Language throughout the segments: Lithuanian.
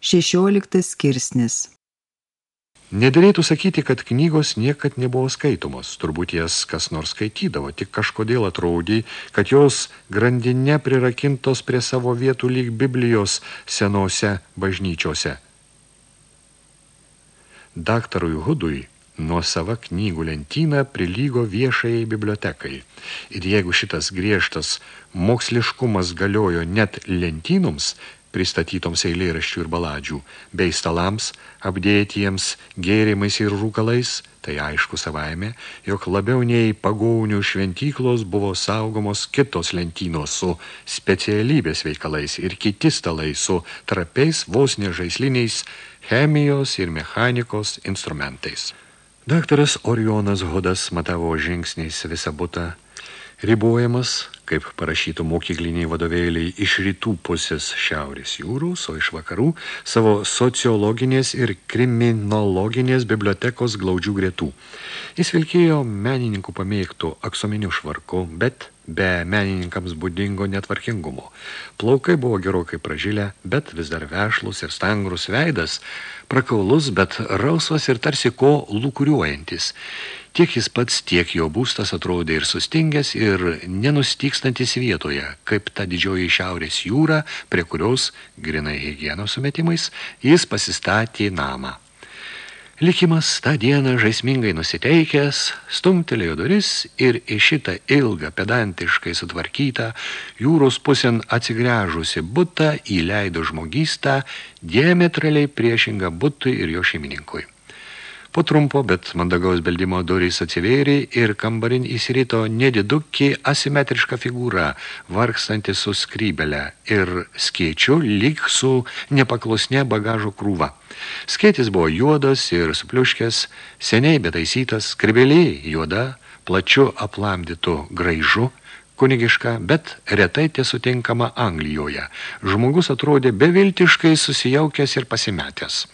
16 skirsnis Nedėlėtų sakyti, kad knygos niekad nebuvo skaitomos. Turbūt jas kas nors skaitydavo, tik kažkodėl atrodė, kad jos grandinė prirakintos prie savo vietų lyg Biblijos senose bažnyčiose. Daktarui Hudui nuo sava knygų lentyną prilygo viešajai bibliotekai. Ir jeigu šitas griežtas moksliškumas galiojo net lentynoms, pristatytoms eilėraščių ir baladžių, bei stalams, apdėtiems gėrimais ir rūkalais, tai aišku savaime, jog labiau nei pagaunių šventyklos buvo saugomos kitos lentynos su specialybės veikalais ir kiti stalai su trapiais vos nežaisliniais chemijos ir mechanikos instrumentais. Daktaras Orionas Hodas matavo žingsniais visą butą, ribojamas kaip parašytų mokykliniai vadovėliai iš rytų pusės šiaurės jūros, o iš vakarų savo sociologinės ir kriminologinės bibliotekos glaudžių gretų. Jis vilkėjo menininkų pamėgtų aksominių švarku, bet be menininkams būdingo netvarkingumo. Plaukai buvo gerokai pražilę, bet vis dar vešlus ir stangrus veidas, prakaulus, bet rausvas ir tarsi ko lūkuriuojantis. Tiek jis pats, tiek jo būstas atrodė ir sustingęs, ir nenustykstantis vietoje, kaip ta didžioji šiaurės jūra, prie kurios, grinai higienos sumetimais, jis pasistatė namą. Likimas tą dieną žaismingai nusiteikęs, stumtelėjo duris ir į šitą ilgą, pedantiškai sutvarkytą, jūros pusėn atsigręžusi butą įleido žmogystą, diametraliai priešingą butui ir jo šeimininkui. Po trumpo, bet mandagaus beldimo durys atsivėrė ir kambarin įsirito nedidukį asimetrišką figūrą, vargstanti su skrybelę ir skėčiu lyg su nepaklusne bagažo krūva. Skėtis buvo juodas ir supliuškęs, seniai betaisytas, skrybelė juoda, plačiu aplamdytu graižu, kunigiška, bet retai tiesutinkama Anglijoje. Žmogus atrodė beviltiškai susijaukęs ir pasimetęs.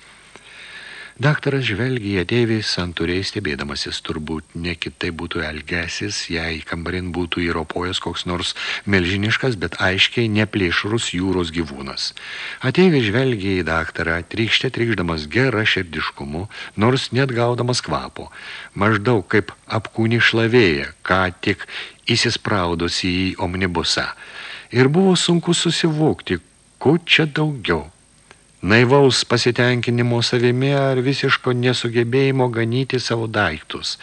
Daktaras žvelgė į ateivį santūriai stebėdamasis, turbūt ne kitai būtų elgesis, jei kambarin būtų įropojęs koks nors melžiniškas, bet aiškiai neplėšrus jūros gyvūnas. Ateivė žvelgė į daktarą, trykšte trykšdamas gerą širdiškumu, nors net gaudamas kvapo, maždaug kaip apkūni šlavėja, ką tik įsispraudusi į omnibusą. Ir buvo sunku susivokti, ko čia daugiau naivaus pasitenkinimo savimi ar visiško nesugebėjimo ganyti savo daiktus.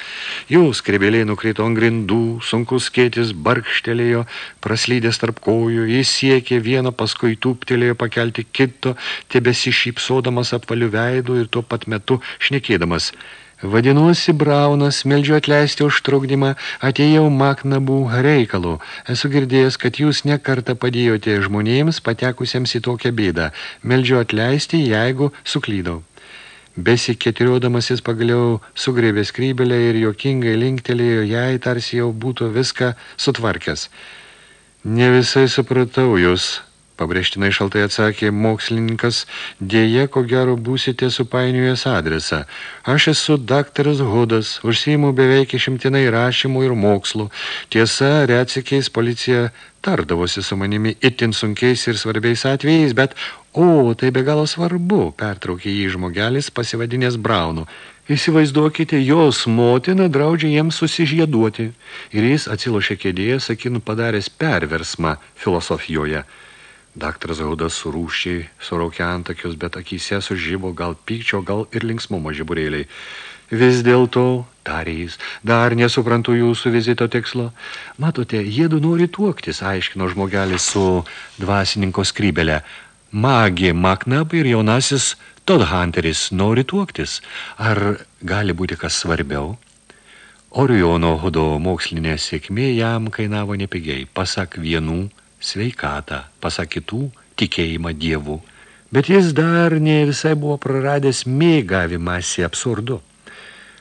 Jų skrybėliai nukrito ant grindų, sunkus skėtis barkštelėjo, praslydęs tarp kojų, jis siekė vieną, paskui tūptelėjo pakelti kito, tebesišypsodamas apvalių veidų ir tuo pat metu šnekėdamas – Vadinuosi Braunas, meldžiu atleisti už trukdymą, atėjau Maknabų reikalu. Esu girdėjęs, kad jūs nekartą padėjote žmonėms patekusiems į tokią bėdą. Meldžiu atleisti, jeigu suklydau. Besiketiriodamasis pagaliau sugrėbė skrybelę ir jokingai linktelėjo jai, tarsi jau būtų viską sutvarkęs. Ne visai supratau jūs, Pabrėžtinai šaltai atsakė mokslininkas, dėje, ko gero būsite supainiojęs adresą. Aš esu daktaras Hudas, užsiimu beveik išimtinai rašymų ir mokslų. Tiesa, reacikiais policija tardavosi su manimi itin sunkiais ir svarbiais atvejais, bet, o, tai be galo svarbu, pertraukė jį žmogelis pasivadinės Braunu. Įsivaizduokite, jos motina draudžia jiems susižieduoti. Ir jis atsilošė kėdėje, sakinu, padaręs perversmą filosofijoje. Daktaras Gaudas surūščiai, suraukia antakius, bet akyse sužybo gal pykčio, gal ir linksmumo žiburėliai. Vis dėlto, tarė jis, dar nesuprantu jūsų vizito tikslo. Matote, jėdu nori tuoktis, aiškino žmogelis su dvasininko skrybelė. Magi Maknab ir jaunasis Todhunteris nori tuoktis. Ar gali būti kas svarbiau? Oriono Hudo mokslinė sėkmė jam kainavo nepigiai, pasak vienų – sveikatą, pasakytų tikėjimą dievų. Bet jis dar ne visai buvo praradęs mėgavimąsi absurdu.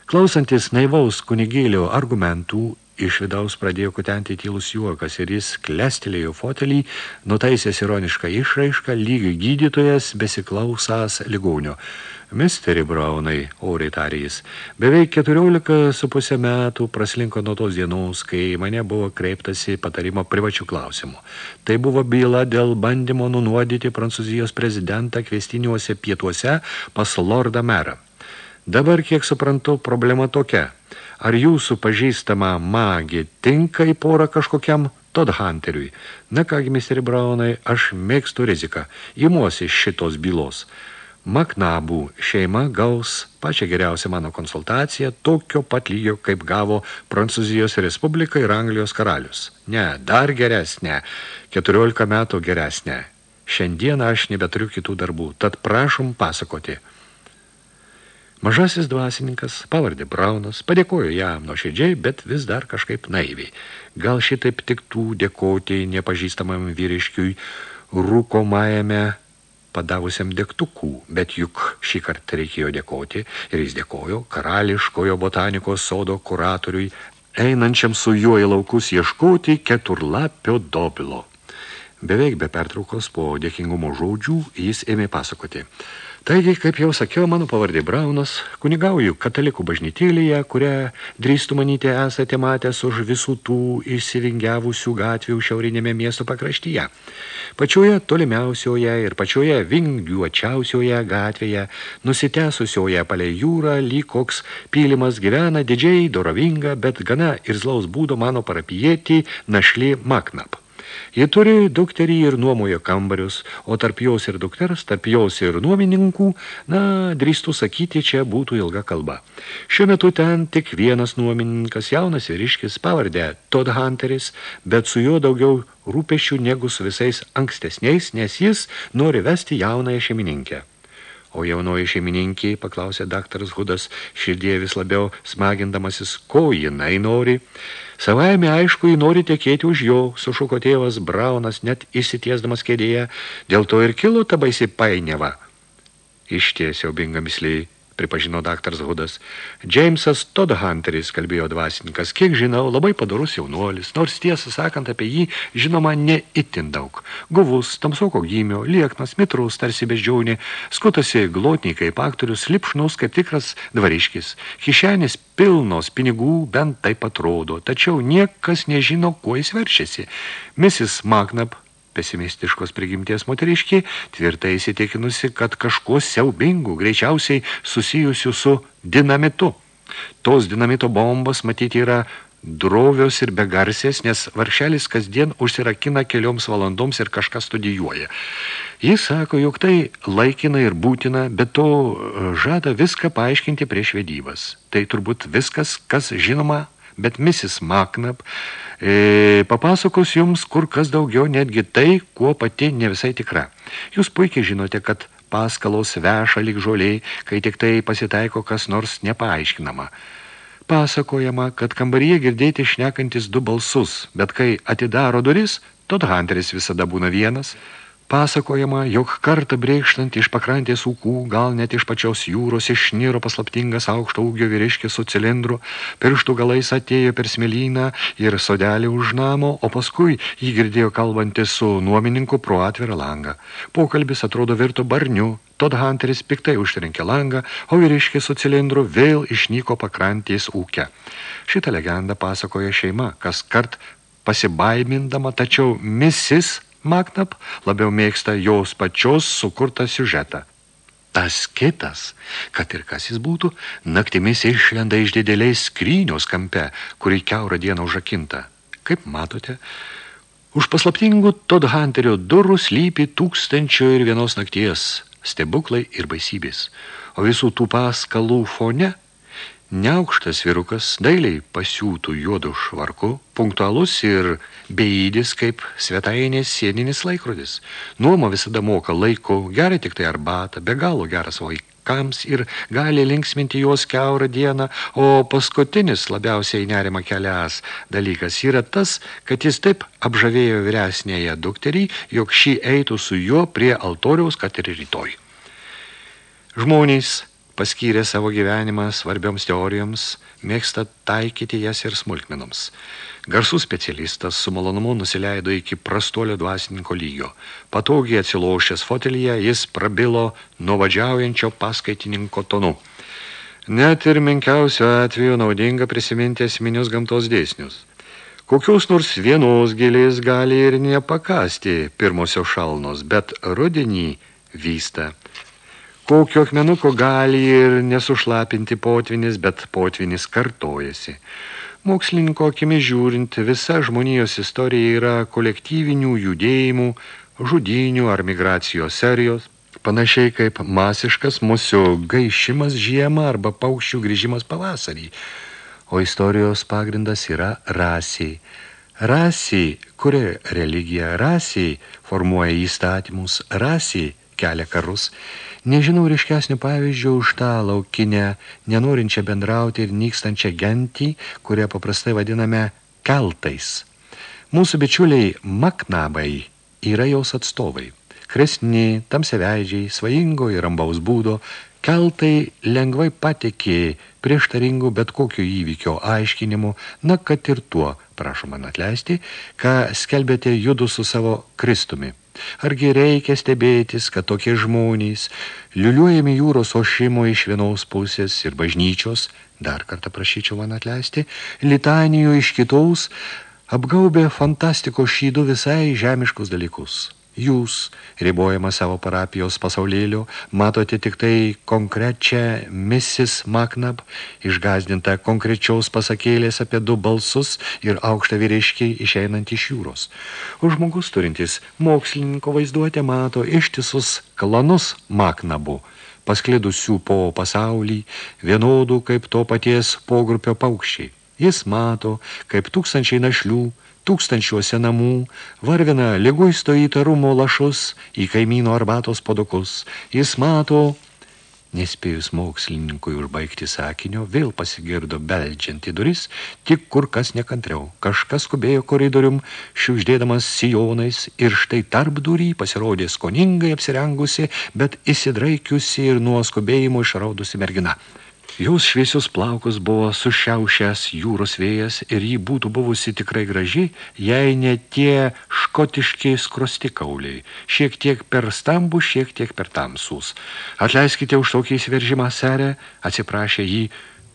Klausantis naivaus kunigėlio argumentų Iš vidaus pradėjo kutenti tylus juokas ir jis klestelėjo fotelį, nutaisęs ironišką išraišką, lyg gydytojas besiklausas ligaunio. Misteri Braunai, oriai tarė jis, beveik 14 su pusę metų praslinko nuo tos dienos, kai mane buvo kreiptasi patarimo privačių klausimų. Tai buvo byla dėl bandymo nunuodyti Prancūzijos prezidentą kvestiniuose pietuose pas Lordą merą. Dabar, kiek suprantu, problema tokia – Ar jūsų pažįstama magė tinka į porą kažkokiam Todd Hunteriui? Na kągi, misteri Braunai, aš mėgstu riziką. Įmuosi šitos bylos. Maknabų šeima gaus pačią geriausią mano konsultaciją tokio pat lygio, kaip gavo Prancūzijos Respublika ir Anglijos karalius. Ne, dar geresnė, 14 metų geresnė. Šiandien aš nebeturiu kitų darbų, tad prašom pasakoti – Mažasis dvasininkas, pavardė Braunas, padėkojo jam nuoširdžiai, bet vis dar kažkaip naiviai. Gal šitaip tiktų dėkoti nepažįstamam vyriškiui rūkomajame padavusiam degtukų, bet juk šį kartą reikėjo dėkoti ir jis dėkojo karališkojo botanikos sodo kuratoriui, einančiam su juo į laukus ieškoti keturlapio dobilo. Beveik be pertraukos po dėkingumo žodžių jis ėmė pasakoti – Taigi, kaip jau sakiau, mano pavardė Braunas, kunigauju katalikų bažnytėlėje, kurią drįstų manyti esate matęs už visų tų išsivingiavusių gatvių šiaurinėme miesto pakraštyje. Pačioje tolimiausioje ir pačioje vingiuočiausioje gatvėje, nusitęsusioje palei jūrą, lyg koks pylimas gyvena didžiai, dorovinga, bet gana irzlaus būdo mano parapijietį našlį Maknap. Ji turi dukterį ir nuomojo kambarius, o tarp jos ir dukters, tarp jos ir nuomininkų, na, drįstų sakyti, čia būtų ilga kalba. Šiuo metu ten tik vienas nuomininkas, jaunas vyriškis, pavardė Todd Hunteris, bet su juo daugiau rūpešių negu su visais ankstesniais, nes jis nori vesti jaunąją šeimininkę. O jaunoji šeimininkė, paklausė daktaras Hudas, širdie vis labiau smagindamasis, ko jinai nori. Savaime aišku, jį nori tekėti už jo, sušuko tėvas Braunas, net įsitiesdamas kėdėje, dėl to ir kilo ta baisi painiava. Išties siaubinga misliai pripažino daktaras Hudas. Džeimsas Todhunteris, kalbėjo dvasininkas, kiek žinau, labai padorus jaunuolis, nors tiesą sakant apie jį žinoma ne itin daug. Guvus, tamsoko gymio, lieknas, mitrus, tarsi beždžiaunė, skutasi glotniai kaip aktorius, lipšnus kaip tikras dvariškis. Kišenis pilnos pinigų bent taip atrodo, tačiau niekas nežino, kuo jis verčiasi. Mrs. Magnap pesimistiškos prigimties moteriškė, tvirtai įsitikinusi, kad kažkuo siaubingų, greičiausiai susijusių su dinamitu. Tos dinamito bombos matyti yra drovios ir begarsės, nes varšelis kasdien užsirakina kelioms valandoms ir kažką studijuoja. Jis sako, jog tai laikina ir būtina, bet to žada viską paaiškinti prieš vedybas. Tai turbūt viskas, kas žinoma, bet Mrs. Maknap e, papasakos jums kur kas daugiau netgi tai, kuo pati ne visai tikra. Jūs puikiai žinote, kad paskalos veša lyg žoliai, kai tik tai pasitaiko kas nors nepaaiškinama. Pasakojama, kad kambaryje girdėti šnekantis du balsus, bet kai atidaro duris, Todd Hunteris visada būna vienas – Pasakojama, jog kartą brėkštant iš pakrantės ūkų, gal net iš pačios jūros išniro paslaptingas aukšto ūgio vyriškis su cilindru, pirštų galais atėjo per smėlyną ir sodelį už namo, o paskui jį girdėjo kalbantis su nuomininku pro atvirą langą. Pokalbis atrodo virto barniu, Todd Hunteris piktai užtrenkė langą, o vyriškis su cilindru vėl išnyko pakrantės ūkę. Šitą legendą pasakoja šeima, kas kart pasibaimindama, tačiau Mrs. Magnap labiau mėgsta jos pačios sukurtą siužetą. Tas kitas, kad ir kas jis būtų, naktimis išlenda iš dideliais skrynios kampe, kuri keurą dieną užakinta. Kaip matote, už paslaptingų Todd Hunterio durų slypi tūkstančio ir vienos nakties stebuklai ir baisybės. O visų tų paskalų fone Neaukštas virukas, dailiai pasiūtų juodų švarku, punktualus ir beidis kaip svetainės sieninis laikrodis. Nuoma visada moka laiko, gerai tik tai arbatą, be galo geras vaikams ir gali linksminti juos keurą dieną, o paskutinis labiausiai nerima kelias dalykas yra tas, kad jis taip apžavėjo vyresnėje dukterį, jog šį eitų su juo prie altoriaus, kad ir rytoj. Žmonės paskyrė savo gyvenimą svarbioms teorijoms, mėgsta taikyti jas ir smulkmenoms. Garsus specialistas su malonumu nusileido iki prastuolio dvasininko lygio. Patogiai atsilaušęs fotelyje, jis prabilo nuovadžiaujančio paskaitininko tonu. Net ir menkiausio atveju naudinga prisiminti esminius gamtos dėsnius. Kokios nors vienos gėlės gali ir nepakasti pirmosios šalnos, bet rudenį vysta kokio akmenuko gali ir nesušlapinti potvinis, bet potvinis kartojasi. Mokslininko akimi žiūrint, visa žmonijos istorija yra kolektyvinių judėjimų, žudinių ar migracijos serijos, panašiai kaip masiškas musių gaišimas žiemą arba paukščių grįžimas pavasarį. O istorijos pagrindas yra rasiai. Rasiai kuria religiją, rasiai formuoja įstatymus, rasiai kelia karus. Nežinau ryškesnio pavyzdžio už tą laukinę, nenorinčią bendrauti ir nykstančią gentį, kurią paprastai vadiname keltais. Mūsų bičiuliai maknabai yra jos atstovai. Kresni, tamsiaveidžiai, svajingo ir ambaus būdo, keltai lengvai patekė prieštaringų bet kokio įvykio aiškinimu, na, kad ir tuo, prašom man atleisti, ką skelbėte judu su savo Kristumi. Argi reikia stebėtis, kad tokie žmonės, liuliuojami jūros ošimo iš vienos pusės ir bažnyčios, dar kartą prašyčiau man atleisti, litanijų iš kitos, apgaubė fantastiko šydų visai žemiškus dalykus. Jūs, ribojama savo parapijos pasaulėlio, matote tik tai konkrečią Mrs. Maknab, išgazdintą konkrečiaus pasakėlės apie du balsus ir aukštą vyriškiai išeinant iš jūros. O žmogus turintis mokslininko vaizduotę mato ištisus klanus Maknabų, pasklidusių po pasaulį, vienodų kaip to paties pogrupio paukščiai. Jis mato, kaip tūkstančiai našlių, tūkstančiuose namų, varvina liguisto įtarumo lašus į kaimyno arbatos podukus. Jis mato, nespėjus mokslininkui užbaigti sakinio, vėl pasigirdo beldžiant į duris, tik kur kas nekantriau. Kažkas skubėjo koridorium, šiuždėdamas sijonais ir štai tarp durį pasirodė skoningai apsirengusi, bet įsidraikiusi ir nuo skubėjimo išraudusi mergina. Jos šviesius plaukus buvo sušiaušęs jūros vėjas ir jį būtų buvusi tikrai graži, jei ne tie škotiški skrostikauliai, šiek tiek per stambų, šiek tiek per tamsus. Atleiskite už tokį įsiveržimą, serė, atsiprašė jį,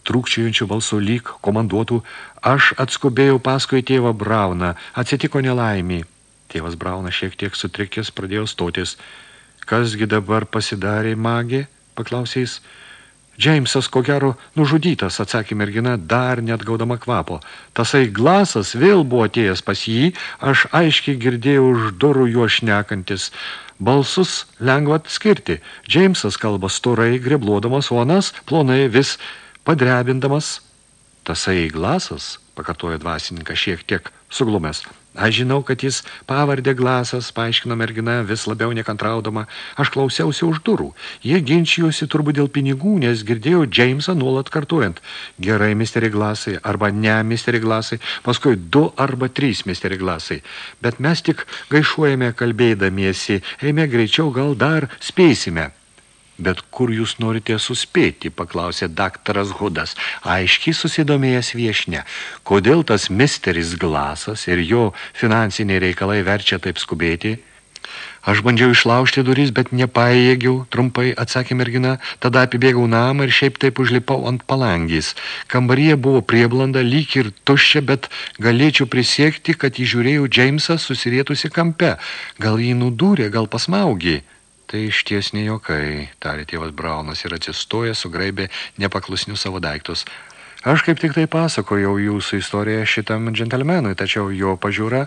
trūkčiojančių balsų lyg komanduotų, aš atskubėjau paskui tėvą Brauną, atsitiko nelaimį. Tėvas Braunas šiek tiek sutrikęs pradėjo stotis. Kasgi dabar pasidarė magė, paklausė jis. Džeimsas, ko gero, nužudytas, atsakė mergina, dar net gaudama kvapo. Tasai glasas vėl buvo atėjęs pas jį, aš aiškiai girdėjau už durų juo šnekantis. Balsus lengva atskirti. Džeimsas kalba storai, grebluodamas, o anas plonai vis padrebindamas. Tasai glasas, pakartojo dvasininkas šiek tiek suglumęs. Aš žinau, kad jis pavardė glasas, paaiškino mergina, vis labiau nekantraudama. Aš klausiausi už durų. Jie ginčijosi turbūt dėl pinigų, nes girdėjau Džeimsą nuolat kartuojant. Gerai, misteri glasai, arba ne, misteri glasai, paskui du arba trys misteri glasai. Bet mes tik gaišuojame kalbėdamiesi, eime greičiau, gal dar spėsime. Bet kur jūs norite suspėti, paklausė daktaras Hudas, aiškiai susidomėjęs viešne. Kodėl tas misteris glasas ir jo finansiniai reikalai verčia taip skubėti? Aš bandžiau išlaužti duris, bet nepaėgiau, trumpai atsakė mergina, tada apibėgau namą ir šiaip taip užlipau ant palangys. Kambaryje buvo prieblanda, lyg ir tuščia, bet galėčiau prisiekti, kad įžiūrėjau Džeimsą susirietusi kampe. Gal jį nudūrė, gal pasmaugė. Tai iš ties ne jokai, tarė tėvas Braunas ir atsistoja, sugraibė nepaklusnių savo daiktus. Aš kaip tik tai pasakojau jūsų istoriją šitam džentelmenui, tačiau jo pažiūra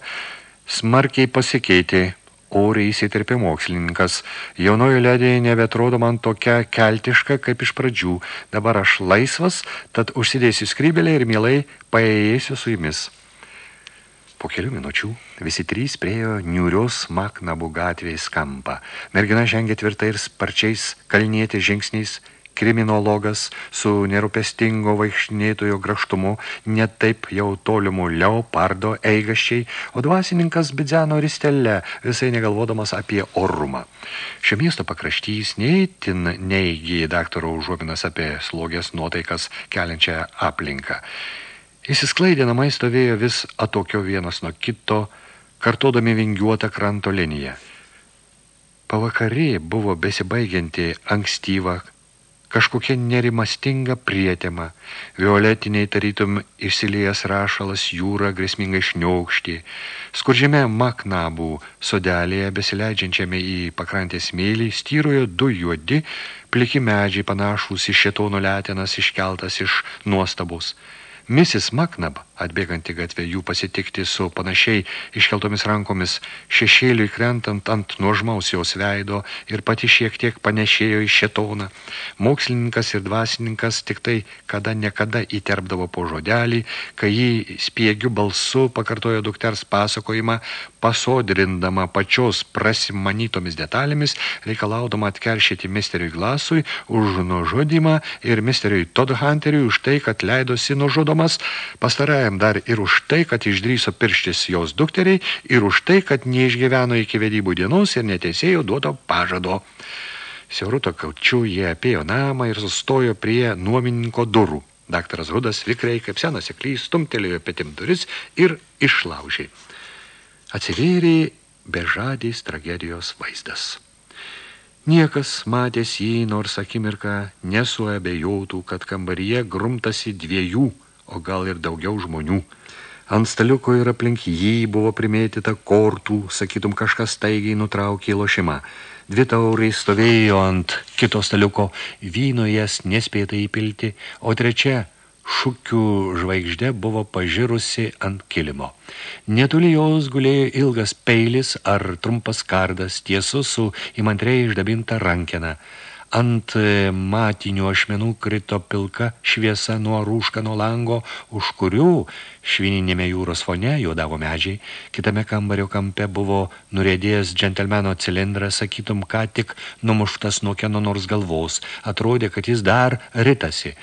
smarkiai pasikeitė. Oriai įsiterpė mokslininkas. Jaunoji ledė nebetrodo man tokia keltiška kaip iš pradžių. Dabar aš laisvas, tad užsidėsiu skrybelę ir mielai paėjėsiu su jumis. Po kelių minučių visi trys priejo niūrios Maknabų gatvės kampą. Mergina žengė tvirtai ir sparčiais kalnietė žingsniais, kriminologas su nerūpestingo vaikšnėtojo graštumu, netaip jau tolimu leopardo eigaščiai, o dvasininkas bidzeno ristelė, visai negalvodamas apie orumą. Šio miesto pakraštys neįtin neįgyja daktaro užuominas apie slogės nuotaikas keliančią aplinką. Įsisklaidė namai stovėjo vis atokio vienas nuo kito, kartodami vingiuotą kranto liniją. Pavakarė buvo besibaigianti ankstyva, kažkokia nerimastinga prietema, violetiniai tarytum išsilėjęs rašalas jūra grėsmingai šniaukštį, skurdžiame maknabų sodelėje besileidžiančiame į pakrantės mėlį styrojo du juodi, pliki medžiai panašūs į šetono letenas iškeltas iš nuostabos. Mrs. Maknab, atbėganti gatvę jų pasitikti su panašiai iškeltomis rankomis, šešėliui krentant ant nuožmaus jos veido ir pati šiek tiek panešėjo į šetoną. Mokslininkas ir dvasininkas tik tai kada nekada įterpdavo po žodelį, kai jį spiegių balsu pakartojo dukters pasakojimą, pasodrindama pačios prasimanytomis detalėmis, reikalaudama atkeršyti misteriui Glasui už nužudimą ir misteriui Todhunteriui už tai, kad leidosi nužudoma žudomas, pastarajam dar ir už tai, kad išdryso pirštis jos dukteriai ir už tai, kad neišgyveno iki vedybų dienos ir neteisėjo duoto pažado. Siauruto kaučių jie apėjo namą ir sustojo prie nuomininko durų. Daktaras Hudas vikriai, kaip senas seklys, stumtelėjo petim duris ir išlaužė. Atsivėrė bežadės tragedijos vaizdas. Niekas matęs jį, nors akimirką nesuabejotų, kad kambaryje grumtasi dviejų o gal ir daugiau žmonių. Ant staliuko ir aplink jį buvo primėtyta kortų, sakytum, kažkas taigiai nutraukė lošimą. Dvi tauriai stovėjo ant kito staliuko, vyno jas nespėta įpilti, o trečia šukių žvaigždė buvo pažirusi ant kilimo. Netoli jos gulėjo ilgas peilis ar trumpas kardas, tiesus su įmantriai išdabinta rankena. Ant e, matinių ašmenų krito pilka šviesa nuo rūškano lango, už kurių švininėme jūros fone juodavo medžiai. Kitame kambario kampe buvo nurėdėjęs džentelmeno cilindras, sakytum, ką tik numuštas nuo kieno nors galvos. Atrodė, kad jis dar ritasi.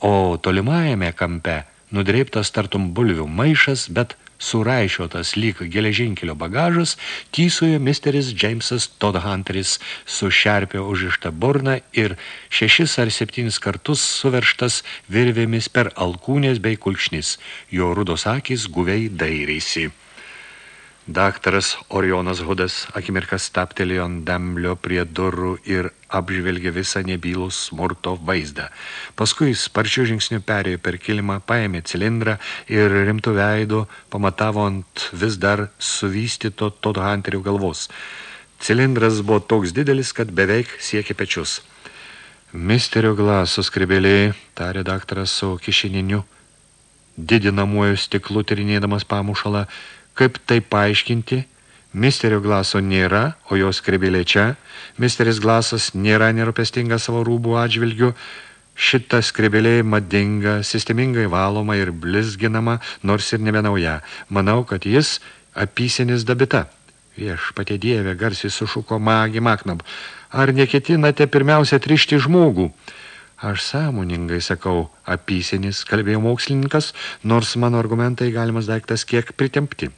O tolimajame kampe nudreiptas tartum bulvių maišas, bet suraišiotas lyg geležinkelio bagažas, tysojo misteris Džeimsas Todhunteris su šerpio užišta burna ir šešis ar septynis kartus suverštas virvėmis per alkūnės bei kulkšnis. Jo rudos akis guviai dairėsi. Daktaras Orionas Hudas akimirkas staptelėjo ant demblio prie durų ir apžvelgė visą nebylų smurto vaizdą. Paskui sparčių žingsnių perėjo per kilimą, paėmė cilindrą ir rimtų veidų pamatavo ant vis dar suvystyto Todd Hunterio galvos. Cilindras buvo toks didelis, kad beveik siekė pečius. Misterio glaso skribėliai, tarė daktaras su kišeniniu, didinamuoju stiklu tyrinėdamas pamušalą, Kaip tai paaiškinti? Misterio glaso nėra, o jos skrebėlė čia. Misteris glasas nėra nerūpestinga savo rūbų atžvilgių. Šita skrebėlė madinga, sistemingai valoma ir blizginama, nors ir nebenauja. Manau, kad jis apysenis dabita. Vieš, patė dievė, garsiai sušuko magi Maknab. Ar neketinate pirmiausia trišti žmogų? Aš sąmoningai sakau, apysenis, kalbėjo mokslininkas, nors mano argumentai galimas daiktas kiek pritempti.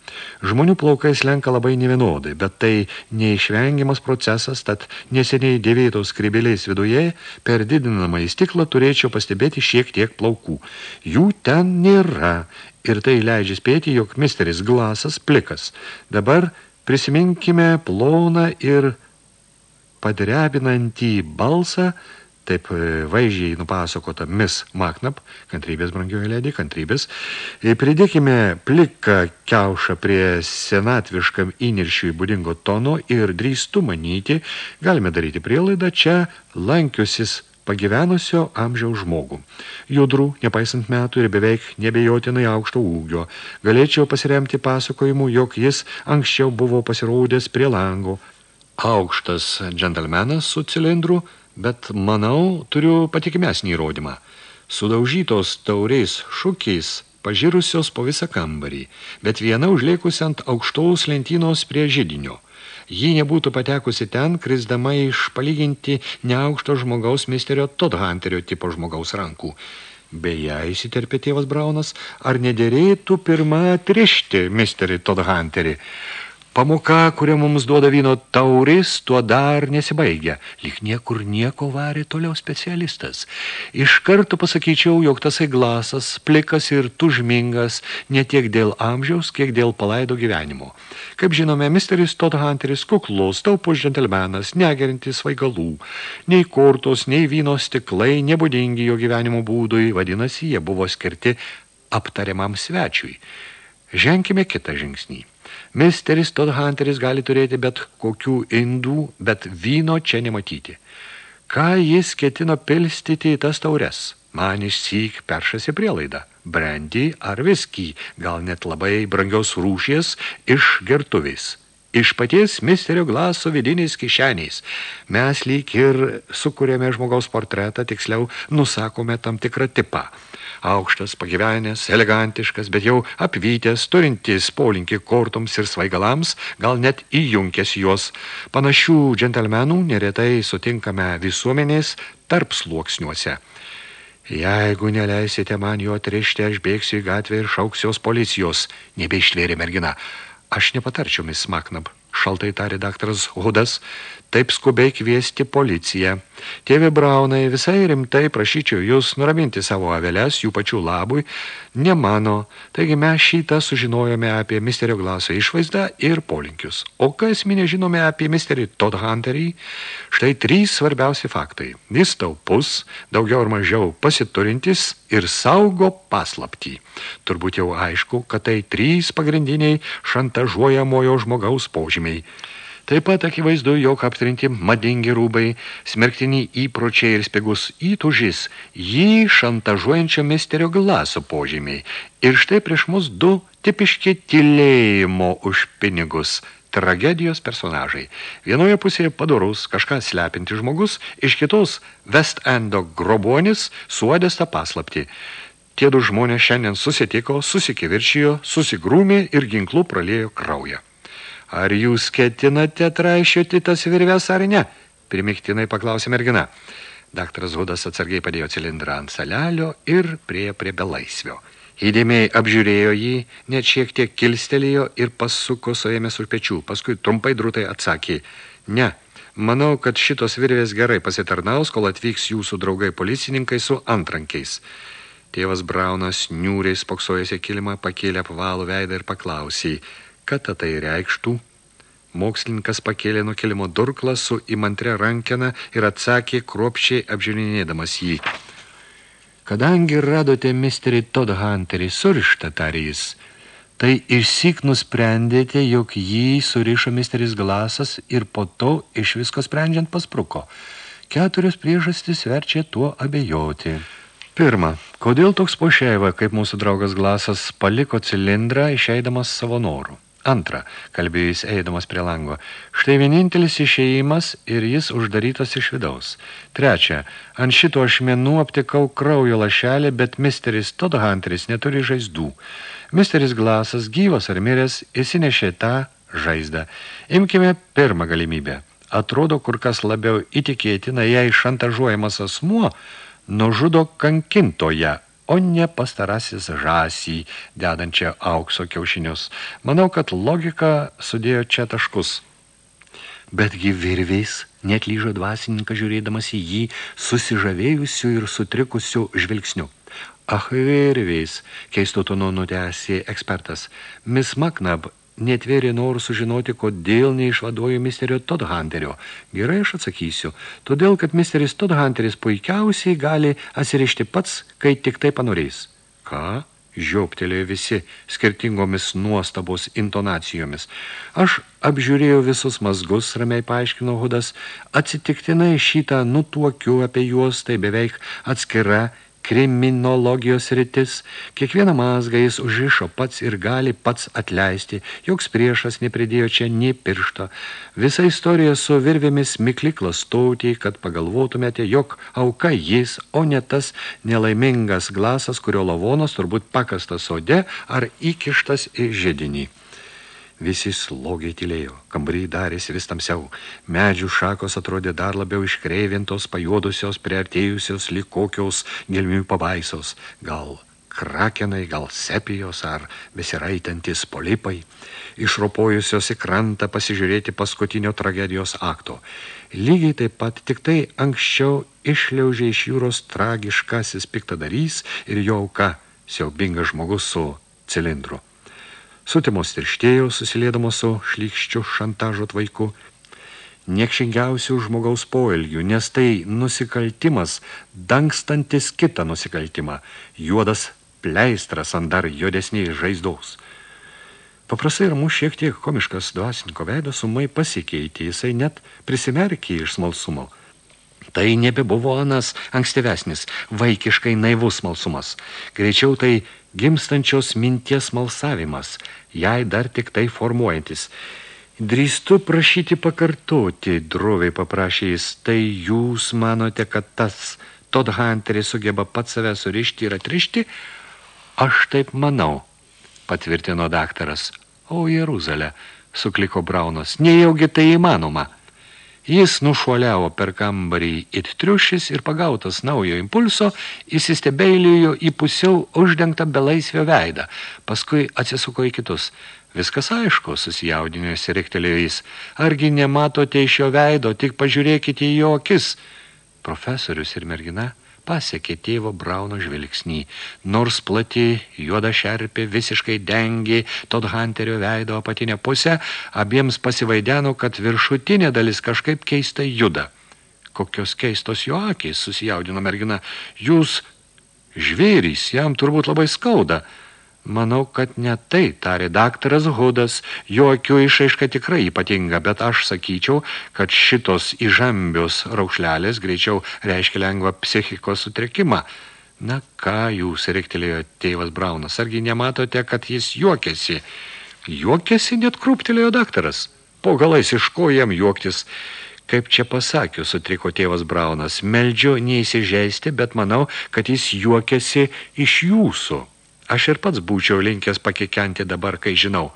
Žmonių plaukai slenka labai nevienodai, bet tai neišvengiamas procesas, tad neseniai dėvėtos skribėliais viduje per didinamą į stiklą turėčiau pastebėti šiek tiek plaukų. Jų ten nėra ir tai leidžia spėti, jog misteris glasas plikas. Dabar prisiminkime ploną ir padrebinantį balsą, taip e, vaizdžiai nupasakota Miss Maknap, kantrybės, brangioji ledį, kantrybės. E, pridėkime pliką kiaušą prie senatviškam įniršiui būdingo tono ir drįstų manyti, galime daryti prielaidą, čia lankiusis pagyvenusio amžiaus žmogų. Judrų, nepaisant metų ir beveik nebejotinai aukšto ūgio. Galėčiau pasiremti pasakojimu, jog jis anksčiau buvo pasirodęs prie lango. Aukštas džentelmenas su cilindru – bet, manau, turiu patikimesnį įrodymą. Sudaužytos tauriais šukiais, pažirusios po visą kambarį, bet viena užliekusi ant aukštaus lentynos prie židinio. ji nebūtų patekusi ten, krisdama iš palyginti neaukšto žmogaus misterio Todhunterio tipo žmogaus rankų. Beje, įsiterpė tėvas Braunas, ar nederėtų pirmą atrišti misterį Todhunterį? Pamoka, kurią mums duoda vyno tauris, tuo dar nesibaigia. Lik niekur nieko varė toliau specialistas. Iš karto pasakyčiau, jog tasai glasas, plikas ir tužmingas, ne tiek dėl amžiaus, kiek dėl palaido gyvenimo. Kaip žinome, misteris Todd Hunteris kuklus, taupus džentelmenas, negerintis svaigalų. Nei kortos, nei vyno stiklai, nebūdingi jo gyvenimo būdui, vadinasi, jie buvo skirti aptariamam svečiui. Ženkime kitą žingsnį. Misteris Todhunteris gali turėti bet kokių indų, bet vyno čia nematyti. Ką jis ketino pilstyti į tas taures? Man išsyk peršasi prielaida. Brandy ar viskį, gal net labai brangios rūšies iš gertuvės. Iš paties misterio glaso vidiniais kišeniais. Mes lyg ir sukūrėme žmogaus portretą, tiksliau nusakome tam tikrą tipą – aukštas, pagyvenęs, elegantiškas, bet jau apvytęs, turintis polinkį kortoms ir svaigalams, gal net įjunkęs juos. Panašių džentelmenų neretai sutinkame visuomenės tarp sluoksniuose. Jeigu neleisite man jo atrišti, aš bėgsiu į gatvę ir šauksios policijos, nebeištvėrė mergina. Aš nepatarčiau, Miss Maknab, šaltai tarė daktaras Hudas, taip skubiai kviesti policiją. Tėvi Braunai, visai rimtai prašyčiau jūs nuraminti savo aveles jų pačių labui, ne mano. Taigi mes šitą sužinojome apie misterio glaso išvaizdą ir polinkius. O kas minė žinome apie misterį Todd Hunterį? Štai trys svarbiausi faktai. Jis taupus, daugiau ar mažiau pasiturintis ir saugo paslaptį. Turbūt jau aišku, kad tai trys pagrindiniai šantažuojamojo žmogaus požymiai. Taip pat akivaizdu, jog aptrinti madingi rūbai, smerktiniai įpročiai ir spigus įtužis, jį šantažuojančio misterio glaso požymiai. Ir štai prieš mus du tipiški tylėjimo už pinigus – tragedijos personažai. Vienoje pusėje padorus, kažką slepinti žmogus, iš kitos West Endo grobuonis suodės tą paslaptį. Tie du žmonės šiandien susitiko, susikivirčijo, susigrūmė ir ginklų pralėjo kraują. Ar jūs ketinate traišioti tas virves ar ne? Primiktinai paklausė mergina. Daktaras Hudas atsargiai padėjo cilindrą ant salelio ir prie prie belaisvio. Įdėmiai apžiūrėjo jį, net šiek tiek kilstelėjo ir pasuko suėmės už pečių. Paskui trumpai drūtai atsakė, ne, manau, kad šitos virvės gerai pasitarnaus, kol atvyks jūsų draugai policininkai su antrankiais. Tėvas Braunas niūriai spoksojasi kilimą, pakėlė apvalų veidą ir paklausė, Ką tai reikštų? Mokslininkas pakėlė nuo kelimo durklą su įmantre rankena ir atsakė kruopščiai apžiūrinėdamas jį. Kadangi radote misterį Todd Hunterį surištą, tarė jis, tai išsyk nusprendėte, jog jį surišo misteris Glasas ir po to iš visko sprendžiant paspruko. Keturios priežastys verčia tuo abejoti. Pirma, kodėl toks pošeiva, kaip mūsų draugas Glasas, paliko cilindrą išeidamas savo norų? Antra, kalbėjo jis eidamas prie lango, štai vienintelis išėjimas ir jis uždarytas iš vidaus. Trečia, ant šito ašmenų aptikau kraujo lašelį, bet misteris Todhunteris neturi žaizdų. Misteris Glasas, gyvas ar miręs, įsinešė tą žaizdą. Imkime pirmą galimybę. Atrodo, kur kas labiau įtikėtina, jei šantažuojamas asmuo nužudo kankintoje o ne pastarasis žasį, dedančią aukso kiaušinius. Manau, kad logika sudėjo čia taškus. Betgi virviais net lyžo dvasininkas žiūrėdamas į jį susižavėjusių ir sutrikusių žvilgsnių. Ach, virviais, keisto tonu nutęsė ekspertas. Miss Maknab netvėrė norų sužinoti, kodėl neišvaduoju misterio Todhunterio. Gerai, aš atsakysiu. Todėl, kad misteris Todhunteris puikiausiai gali atsirišti pats, kai tik tai panorės. Ką? Žioptelėjo visi skirtingomis nuostabos intonacijomis. Aš apžiūrėjau visus mazgus, ramiai paaiškino Hudas, atsitiktinai šitą nutuokiu apie juos, tai beveik atskira kriminologijos rytis, kiekvieną mazgą jis užrišo pats ir gali pats atleisti, joks priešas nepridėjo čia nei piršto. Visa istorija su virvėmis mikli klastauti, kad pagalvotumėte, jog auka jis, o ne tas nelaimingas glasas, kurio lavonas turbūt pakastas sode ar įkištas į žedinį. Visi slogiai tylėjo, kambariai darėsi vis tamsiau, medžių šakos atrodė dar labiau iškreivintos, pajuodusios, priartėjusios, lyg kokios gelmių pabaisos, gal krakenai, gal sepijos ar besiraitantis polipai, išropojusios į krantą pasižiūrėti paskutinio tragedijos akto. Lygiai taip pat tik tai anksčiau išliaužė iš jūros tragiškasis piktadarys ir jo auka, siaubingas žmogus su cilindru. Sutimos tirštėjo, susiliedamos su šlykščiu šantažo tvaiku, niekšingiausių žmogaus poelgių, nes tai nusikaltimas, dangstantis kitą nusikaltimą, juodas pleistras ant dar juodesniai žaizdaus. Paprastai ir mūsų šiek tiek komiškas dvasininko veidas sumai pasikeitė, jisai net prisimerkė iš smalsumo. Tai nebebuvo anas ankstyvesnis, vaikiškai naivus smalsumas. Greičiau tai gimstančios minties malsavimas, jai dar tik tai formuojantis. Drįstu prašyti pakartoti, droviai paprašė jis, tai jūs manote, kad tas Todd Hunteris sugeba pat save surišti ir atrišti? Aš taip manau, patvirtino daktaras. O Jeruzalė, sukliko Braunas, nejaugi tai įmanoma. Jis nušuoliavo per kambarį it triušis ir pagautas naujo impulso, įsistebeilijo į pusiau uždengtą belaisvio veidą, paskui atsisuko į kitus. Viskas aišku, susijaudinėsi rektelėjo jis. Argi nematote iš jo veido, tik pažiūrėkite į jo akis. Profesorius ir mergina – pasiekė tėvo Brauno žvilgsnį. Nors plati juoda šerpė visiškai dengė Todd Hunterio veido apatinę pusę, abiems pasivaideno, kad viršutinė dalis kažkaip keistai juda. Kokios keistos jo akys, susijaudino mergina. Jūs žvėrys, jam turbūt labai skauda. Manau, kad ne tai, tarė daktaras Hudas, jo akių išaiška tikrai ypatinga, bet aš sakyčiau, kad šitos įžambios raukšlelės greičiau reiškia lengvą psichikos sutrikimą. Na, ką jūs, rektelėjo tėvas Braunas, argi nematote, kad jis juokėsi? Juokėsi net krūptelėjo daktaras. Po galais iš ko jam juoktis? Kaip čia pasakiu, sutriko tėvas Braunas, meldžiu neįsižeisti, bet manau, kad jis juokėsi iš jūsų. Aš ir pats būčiau linkęs pakikenti dabar, kai žinau.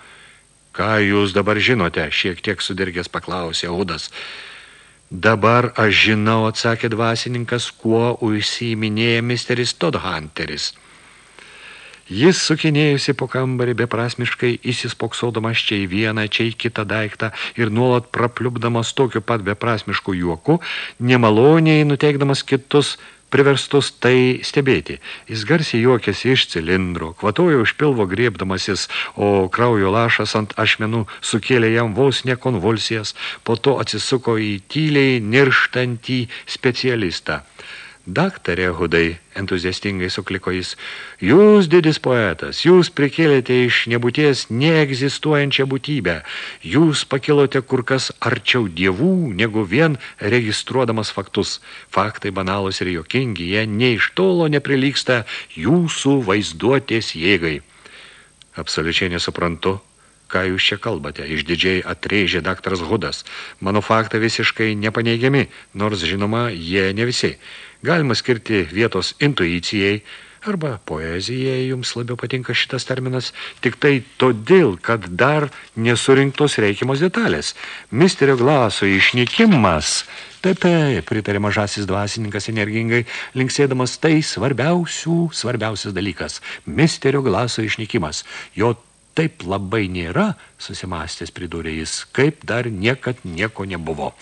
Ką jūs dabar žinote, šiek tiek sudirgęs paklausė Udas. Dabar aš žinau, atsakė dvasininkas, kuo užsiiminėja misteris Todhunteris. Jis sukinėjusi po kambarį beprasmiškai įsispoksodamas čia į vieną, čia į kitą daiktą ir nuolat prapliupdamas tokiu pat beprasmišku juoku, nemaloniai nuteikdamas kitus priverstus tai stebėti. Jis garsiai juokėsi iš cilindro, kvatojo už pilvo griebdamasis, o kraujo lašas ant ašmenų sukėlė jam vos ne konvulsijas, po to atsisuko į tyliai nirštantį specialistą. Daktarė Hudai, entuziastingai sukliko jis, jūs didis poetas, jūs prikėlėte iš nebūties neegzistuojančią būtybę, jūs pakilote kur kas arčiau dievų, negu vien registruodamas faktus. Faktai banalus ir jokingi, jie nei iš tolo neprilyksta jūsų vaizduotės jėgai. Absoliučiai nesuprantu, ką jūs čia kalbate, išdidžiai atrėžė daktaras Hudas. Mano faktai visiškai nepaneigiami, nors žinoma, jie ne visi. Galima skirti vietos intuicijai, arba poezijai jums labiau patinka šitas terminas, tik tai todėl, kad dar nesurinktos reikimos detalės. Misterio glaso išnykimas, taip, taip, pritarė mažasis dvasininkas energingai, linksėdamas tai svarbiausių, svarbiausias dalykas. Misterio glaso išnykimas. Jo taip labai nėra, susimastęs pridūrė jis, kaip dar niekad nieko nebuvo.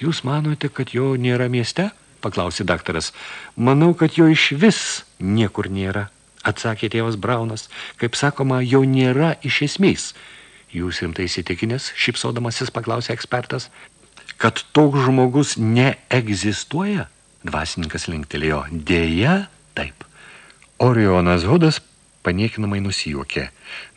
Jūs manote, kad jo nėra mieste? Paklausė daktaras. Manau, kad jo iš vis niekur nėra, atsakė tėvas Braunas. Kaip sakoma, jau nėra iš esmės. Jūs rimtai įsitikinęs, šipsodamasis paklausė ekspertas, kad toks žmogus neegzistuoja? Dvasininkas linktelėjo. Dėja, taip. Orionas Hudas paniekinamai nusijuokė.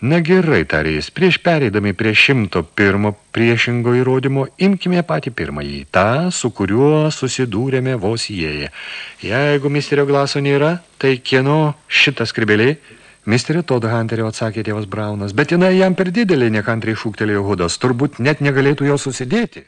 Na gerai, tarė jis, prieš pereidami prie šimto pirmo priešingo įrodymo, imkime patį pirmąjį, tą, su kuriuo susidūrėme vos įėję. Jeigu misterio glaso nėra, tai kieno šitas skribelė? Misterio Todd Hunterio atsakė tėvas Braunas, bet jinai jam per didelį nekantriai šūktelėjo Hudas, turbūt net negalėtų jo susidėti.